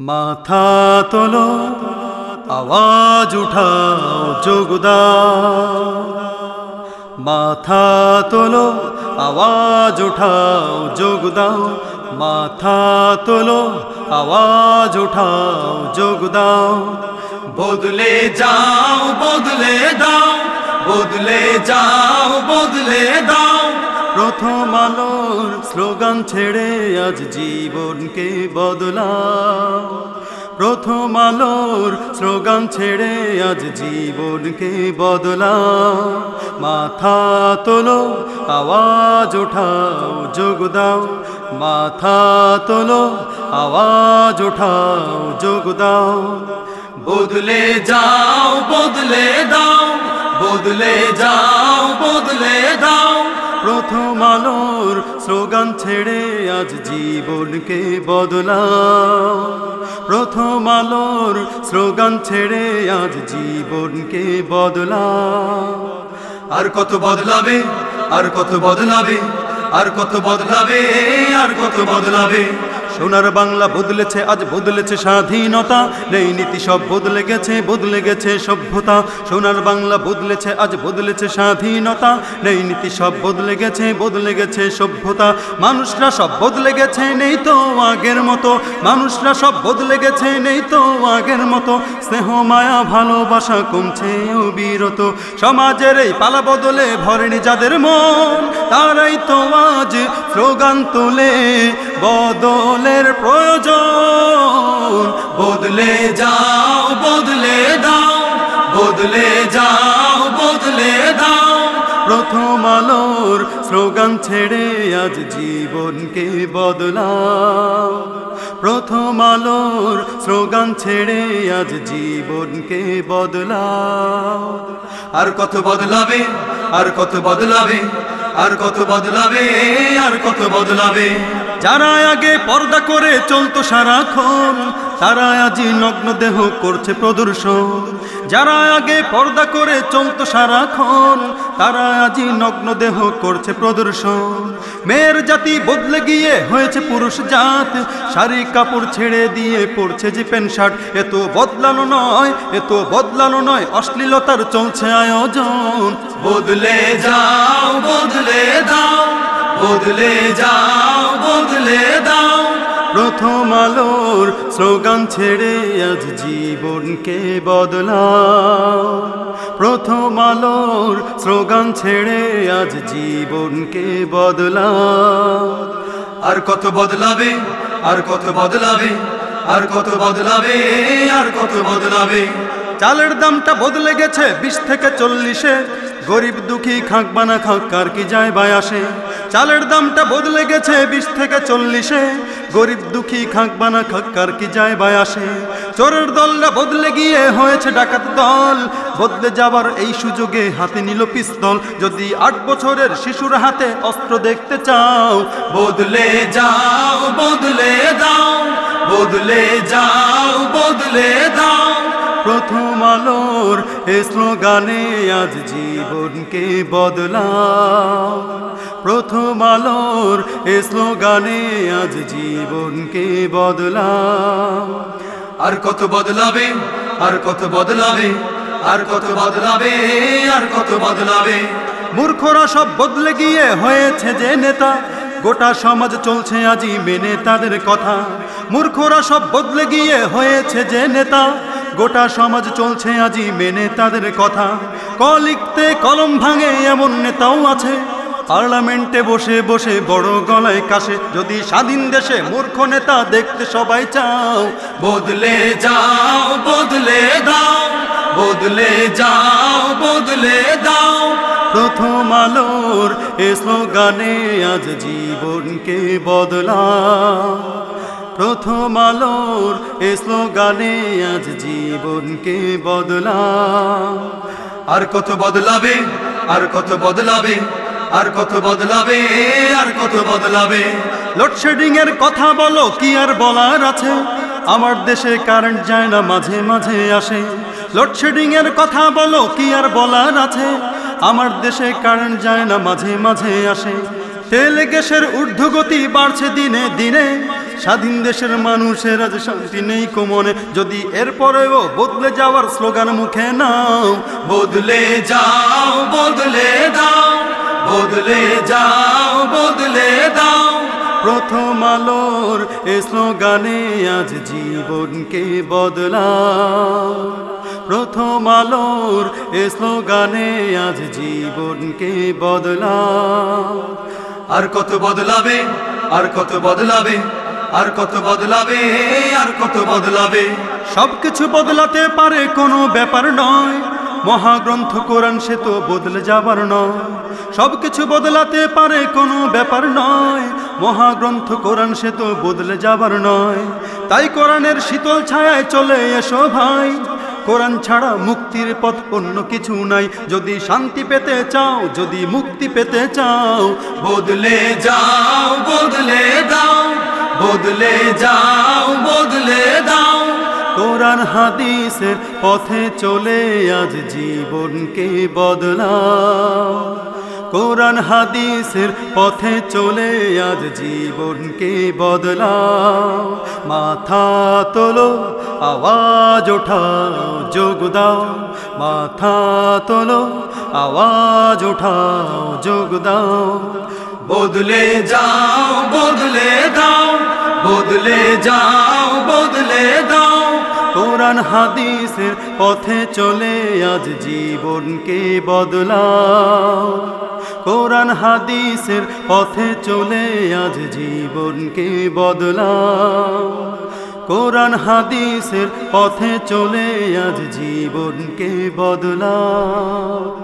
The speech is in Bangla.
মাথা তোলো, আওয়াজ উঠাও যোগদা মাথা তোলো, আওয়াজ উঠাও, যোগ দাও। মাথা তোলো, আওয়াজ উঠাও, যোগ দাও। বদলে যাও, বদলে দাও। বদলে যাও, বদলে দাও। প্রথম আলোর স্লোগান ছেড়ে আজ জীবনকে বদলাও। প্রথম আলোর স্লোগান ছেড়ে আজ জীবনকে বদলাও। মাথা তোলো, আওয়াজ ওঠাও, যোগ দাও। মাথা তোলো, আওয়াজ ওঠাও, যোগ দাও। বদলে যাও, বদলে দাও। বদলে যাও আলোর স্লোগান ছেড়ে আজ জীবনকে বদলাও। প্রথম আলোর স্লোগান ছেড়ে আজ জীবনকে বদলাও। আর কত বদলাবে, আর কত বদলাবে, আর কত বদলাবে, আর কত বদলাবে সোনার বাংলা বদলেছে, আজ বদলেছে স্বাধীনতা। নেই নীতি, সব বদলে গেছে বদলে গেছে সভ্যতা। সোনার বাংলা বদলেছে, আজ বদলেছে স্বাধীনতা। নেই নীতি, সব বদলে গেছে বদলে গেছে সভ্যতা। মানুষরা সব বদলে গেছে, নেই তো আগের মতো। মানুষরা সব বদলে গেছে, নেই তো আগের মতো। স্নেহ, মায়া, ভালোবাসা কমছে অবিরত সমাজের এই পালা বদলে ভরেনি যাদের মন, তারাই তো আজ স্লোগান তোলে। বদলের প্রয়োজন। বদলে যাও, বদলে দাও, বদলে যাও, বদলে দাও। প্রথম আলোর স্লোগান ছেড়ে আজ জীবনকে বদলাও। প্রথম আলোর স্লোগান ছেড়ে আজ জীবনকে বদলাও। আর কত বদলাবে, আর কত বদলাবে আর কত বদলাবে আর কত বদলাবে? যারা আগে পর্দা করে চলতো সারাক্ষণ তারা আজি নগ্ন দেহ করছে প্রদর্শন। যারা আগে পর্দা করে চলতো সারাক্ষণ, তারা আজি নগ্ন দেহ করছে প্রদর্শন। মেয়ের জাতি বদলে গিয়ে হয়েছে পুরুষ জাত। শাড়ি কাপড় ছেড়ে দিয়ে পড়ছে যে প্যান্ট শার্ট। এত বদলানো নয় এত বদলানো নয়, অশ্লীলতার চলছে আয়োজন। বদলে যাও, বদলে দাও, বদলে যাও, বদলে দাও। প্রথম আলোর স্লোগান ছেড়ে আজ জীবনকে বদলাও। প্রথম আলোর স্লোগান ছেড়ে আজ জীবনকে বদলাও। আর কত বদলাবে, আর কত বদলাবে, আর কত বদলাবে, আর কত বদলাবে। চালের দামটা বদলে গেছে বিশ থেকে চল্লিশে। গরিব দুঃখী খাক বানা খাঁক, কার কি যায় বাই আসে। চালের দামটা বদলে গেছে বিশ থেকে চল্লিশে। গরিব দুঃখী খাঁকবা বানা খাক, কার কি যায় বা আসে? চোরের দলটা বদলে গিয়ে হয়েছে ডাকাত দল। বদলে যাবার এই সুযোগে হাতে নিল পিস্তল। যদি আট বছরের শিশুর হাতে অস্ত্র দেখতে চাও, বদলে যাও, বদলে দাও, বদলে যাও, বদলে দাও। প্রথম আলোর এ স্লোগানে আজ জীবনকে বদলাও। প্রথম আলোর এ স্লোগানে আজ জীবনকে বদলাও। আর কত বদলাবে, আর কত বদলাবে, আর কত বদলাবে, আর কত বদলাবে। মূর্খরা সব বদলে গিয়ে হয়েছে যে নেতা। গোটা সমাজ চলছে আজি মেনে তাদের কথা। মূর্খরা সব বদলে গিয়ে হয়েছে যে নেতা। গোটা সমাজ চলছে আজি মেনে তাদের কথা। ক লিখতে কলম ভাঙে এমন নেতাও আছে। পার্লামেন্টে বসে বসে বড় গলায় কাশে। যদি স্বাধীন দেশে মূর্খ নেতা দেখতে সবাই চাও, বদলে যাও, বদলে দাও, বদলে যাও, বদলে দাও। প্রথম আলোর এ স্লোগানে আজ জীবনকে বদলাও। প্রথম আলোর এ স্লোগানে আজ জীবনকে বদলা আর কত বদলাবে আর কত বদলাবে আর কত বদলাবে আর কত বদলাবে? লোডশেডিং এর কথা বলো কি আর বলার আছে? আমার দেশে কারেন্ট যায় না মাঝে মাঝে আসে। লোডশেডিং এর কথা বলো কি আর বলার আছে? আমার দেশে কারেন্ট যায় না মাঝে মাঝে আসে। তেল গ্যাসের ঊর্ধ্বগতি বাড়ছে দিনে দিনে। স্বাধীন দেশের মানুষের আজ শান্তি নেই কোমনে। যদি এরপরেও বদলে যাওয়ার স্লোগান মুখে নাও, বদলে যাও, বদলে দাও, বদলে যাও, বদলে দাও। প্রথম আলোর এ স্লোগানে আজ জীবনকে বদলাও। প্রথম আলোর এ স্লোগানে আজ জীবনকে বদলাও। আর কত বদলাবে, আর কত বদলাবে? আর কত বদলাবে, আর কত বদলাবে? সবকিছু বদলাতে পারে কোনো ব্যাপার নয়। মহাগ্রন্থ কোরআন সে তো বদলে যাবার নয়। সবকিছু বদলাতে পারে কোনো ব্যাপার নয়। মহাগ্রন্থ কোরআন সে তো বদলে যাবার নয়। তাই কোরআনের শীতল ছায়ায় চলে এসো ভাই। কোরআন ছাড়া মুক্তির পথ অন্য কিছু নাই। যদি শান্তি পেতে চাও, যদি মুক্তি পেতে চাও, বদলে যাও, বদলে দাও। বদলে যাও, বদলে দাও। কোরআন হাদিসের পথে চলে আজ জীবনকে বদলাও। কোরআন হাদিসের পথে চলে আজ জীবনকে বদলাও। মাথা তোলো, আওয়াজ ওঠাও, যোগ দাও। মাথা তোলো, আওয়াজ ওঠাও, যোগ দাও। বদলে যাও, বদলে দাও, বদলে যাও, বদলে দাও। কোরআন হাদিসের পথে চলে আজ জীবনকে বদলাও। কোরআন হাদিসের পথে চলে আজ জীবনকে বদলাও। কোরআন হাদিসের পথে চলে আজ জীবনকে বদলাও।